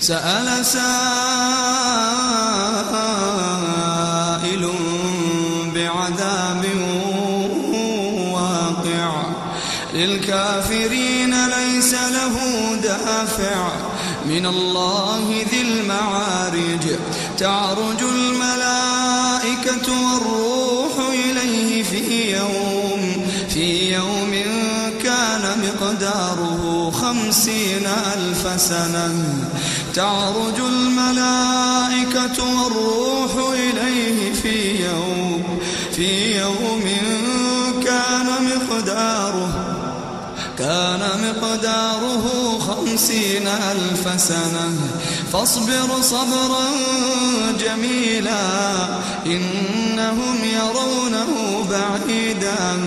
سأل سائل بعذاب واقع. للكافرين ليس له دافع. من الله ذي المعارج. تعرج الملائكة والروح مقداره خمسين ألف سنة. تعرج الملائكة والروح إليه في يوم في يوم كان مقداره كان مقداره خمسين ألف سنة. فاصبر صبرا جميلا إنهم يرونه بعيدا.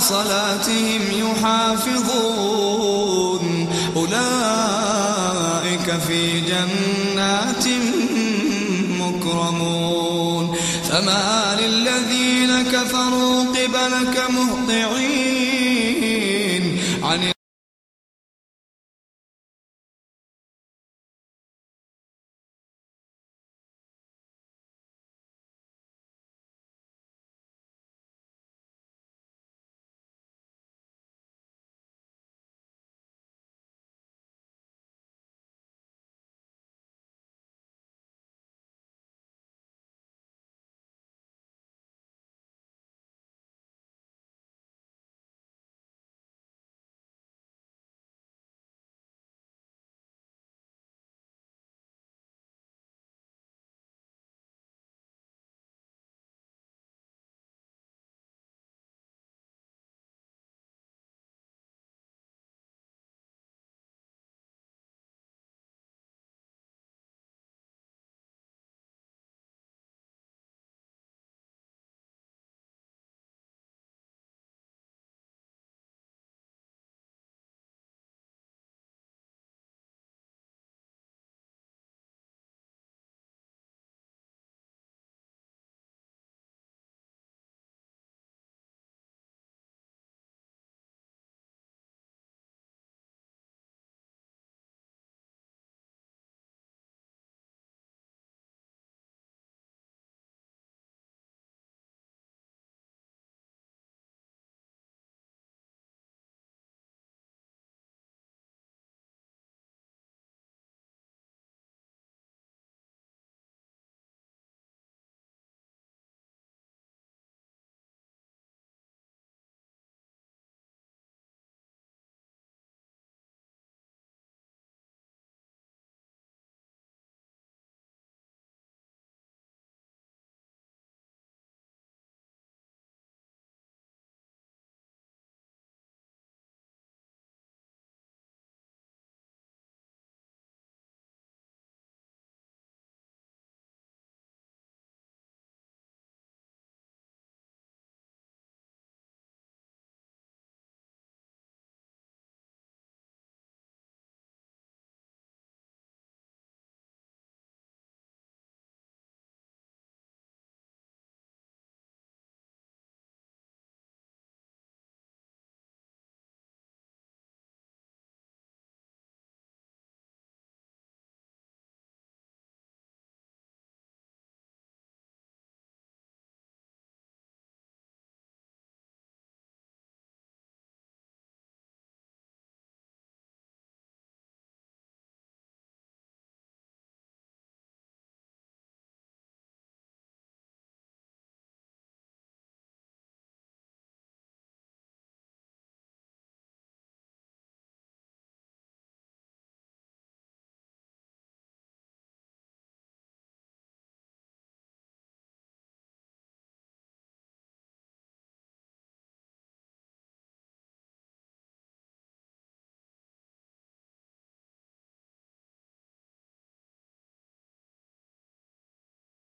صلاتهم يحافظون. أولئك في جنات مكرمون. فما للذين كفروا قبلك مهطعين.